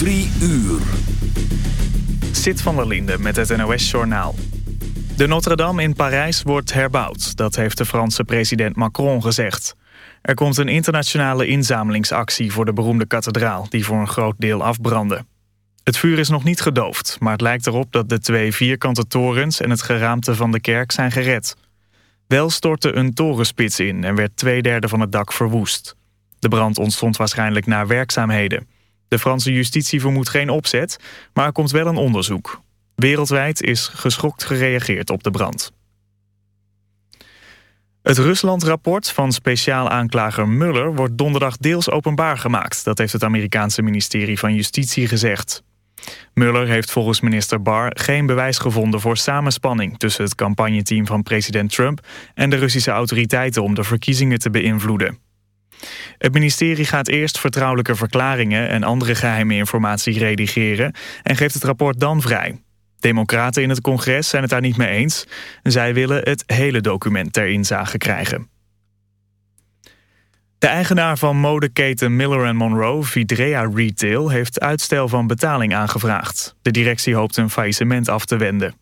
Drie uur. Zit van der Linde met het NOS-journaal. De Notre-Dame in Parijs wordt herbouwd. Dat heeft de Franse president Macron gezegd. Er komt een internationale inzamelingsactie voor de beroemde kathedraal... die voor een groot deel afbrandde. Het vuur is nog niet gedoofd, maar het lijkt erop dat de twee vierkante torens... en het geraamte van de kerk zijn gered. Wel stortte een torenspits in en werd twee derde van het dak verwoest. De brand ontstond waarschijnlijk na werkzaamheden... De Franse justitie vermoedt geen opzet, maar er komt wel een onderzoek. Wereldwijd is geschokt gereageerd op de brand. Het Rusland-rapport van speciaal aanklager Mueller wordt donderdag deels openbaar gemaakt. Dat heeft het Amerikaanse ministerie van Justitie gezegd. Mueller heeft volgens minister Barr geen bewijs gevonden voor samenspanning tussen het campagneteam van president Trump en de Russische autoriteiten om de verkiezingen te beïnvloeden. Het ministerie gaat eerst vertrouwelijke verklaringen en andere geheime informatie redigeren en geeft het rapport dan vrij. Democraten in het congres zijn het daar niet mee eens. Zij willen het hele document ter inzage krijgen. De eigenaar van modeketen Miller Monroe, Vidrea Retail, heeft uitstel van betaling aangevraagd. De directie hoopt een faillissement af te wenden.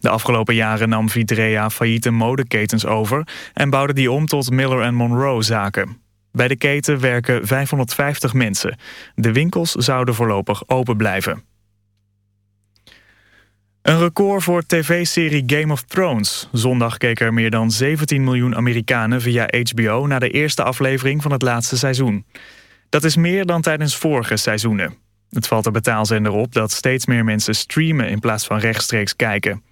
De afgelopen jaren nam Vidrea failliete modeketens over en bouwde die om tot Miller Monroe zaken. Bij de keten werken 550 mensen. De winkels zouden voorlopig open blijven. Een record voor tv-serie Game of Thrones. Zondag keken er meer dan 17 miljoen Amerikanen via HBO... naar de eerste aflevering van het laatste seizoen. Dat is meer dan tijdens vorige seizoenen. Het valt de betaalzender op dat steeds meer mensen streamen... in plaats van rechtstreeks kijken.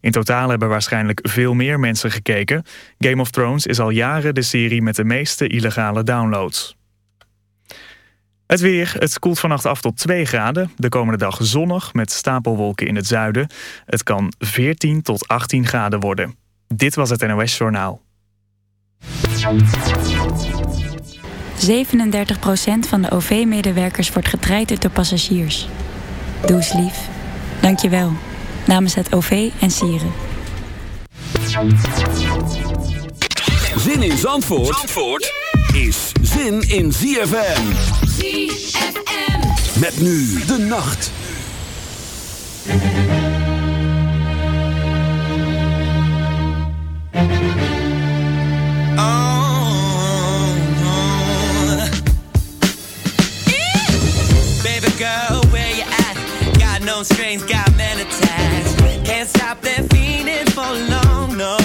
In totaal hebben waarschijnlijk veel meer mensen gekeken. Game of Thrones is al jaren de serie met de meeste illegale downloads. Het weer. Het koelt vannacht af tot 2 graden. De komende dag zonnig met stapelwolken in het zuiden. Het kan 14 tot 18 graden worden. Dit was het NOS Journaal. 37% van de OV-medewerkers wordt getraind door passagiers. Doe lief. Dank je wel namens het OV en Sieren. Zin in Zandvoort, Zandvoort is zin in ZFM. ZFM. Met nu de nacht. Oh, Baby girl, where you at? Got no strings, got many stop that feeling for long, no.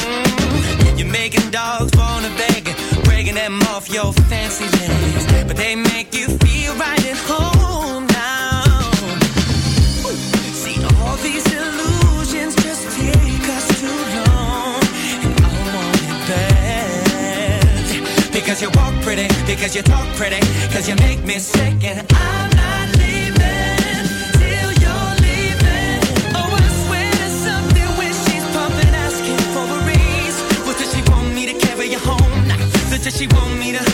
Mm, you're making dogs wanna beg, breaking them off your fancy legs, but they make you feel right at home now. See, all these illusions just take us too long, and I want it bad because you walk pretty, because you talk pretty, because you make me sick, and I'm not leaving she want me to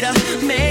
me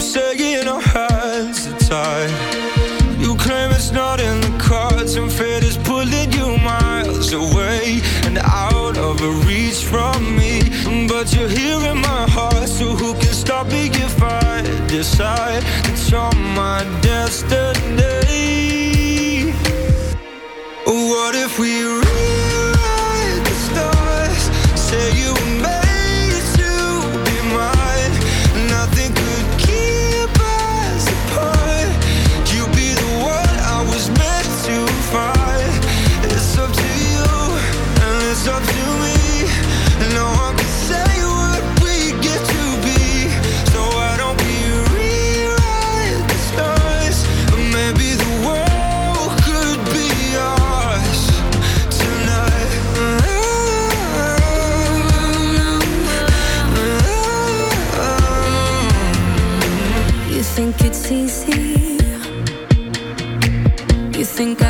shaking our hands are tied. You claim it's not in the cards, and fate is pulling you miles away and out of reach from me. But you're here in my heart, so who can stop me if I decide that you're my destiny? What if we rewrite the stars? Say you. think I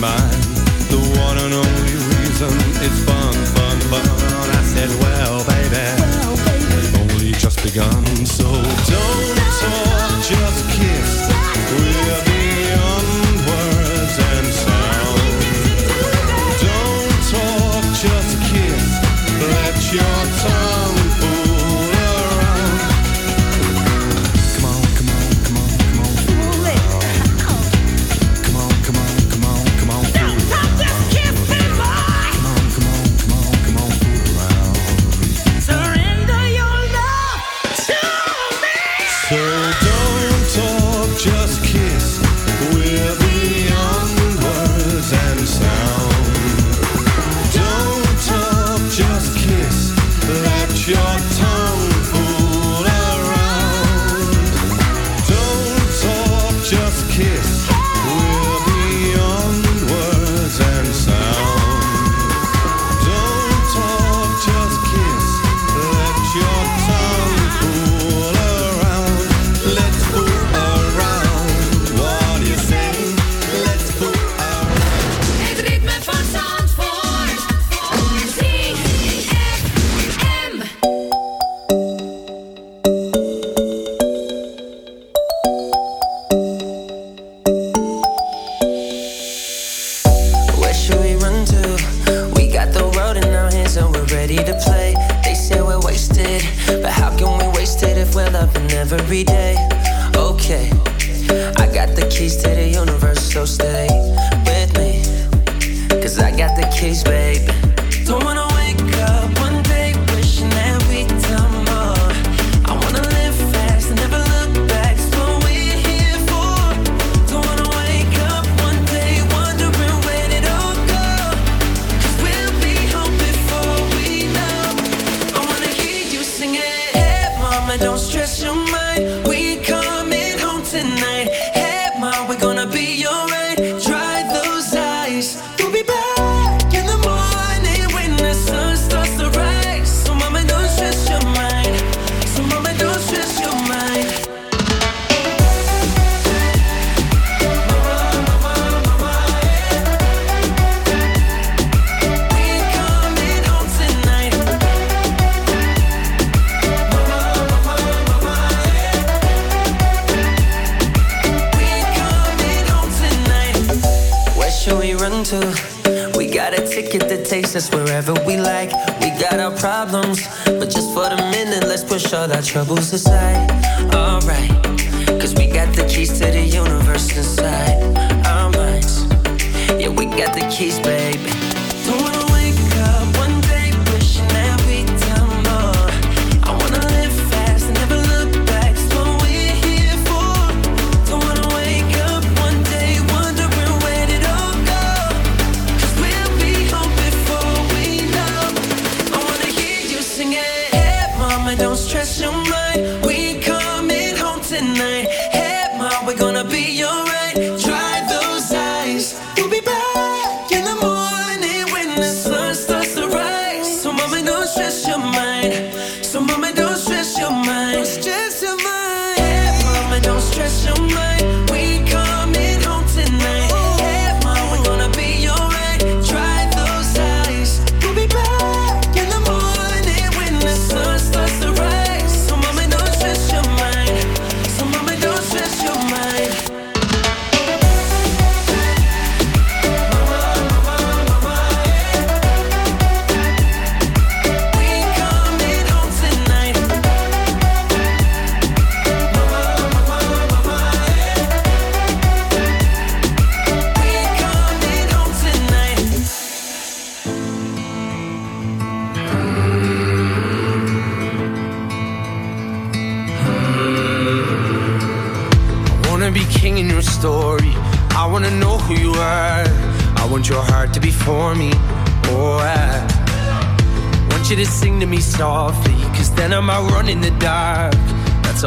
mine. The one and only reason is fun, fun, fun. I said, well, baby, well, baby. only just begun, so don't.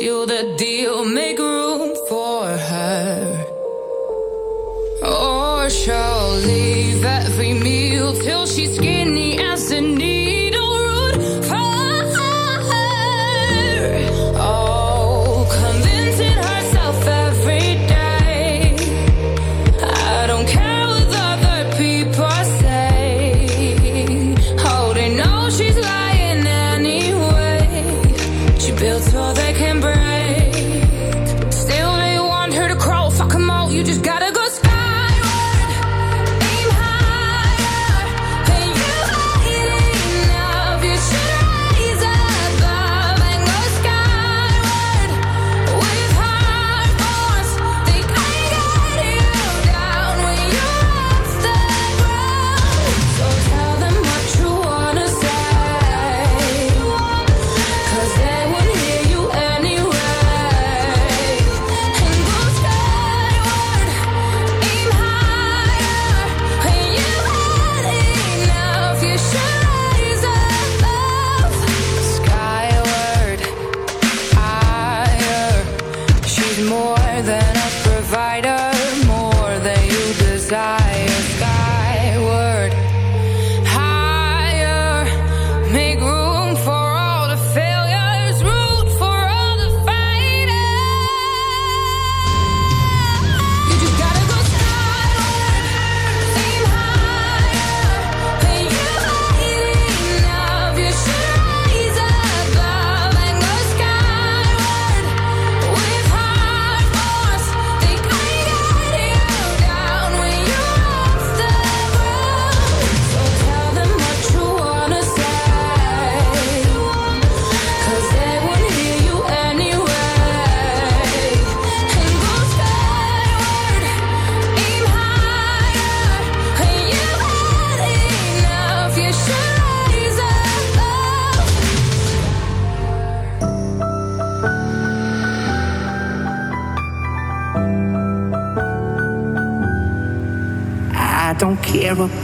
you the deal maker.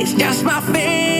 It's just my fate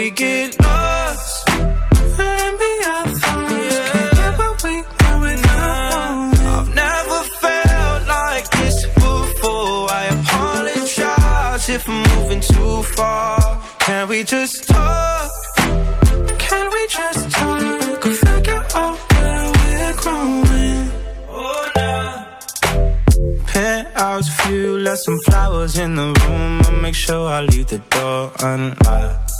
We get lost. Let me our thoughts. Can't get what we want without knowing. I've never felt like this before. I apologize if I'm moving too far. Can we just talk? Can we just talk? Figure out where we're growing. Oh, nah. Penthouse view, left some flowers in the room. I'll make sure I leave the door unlocked.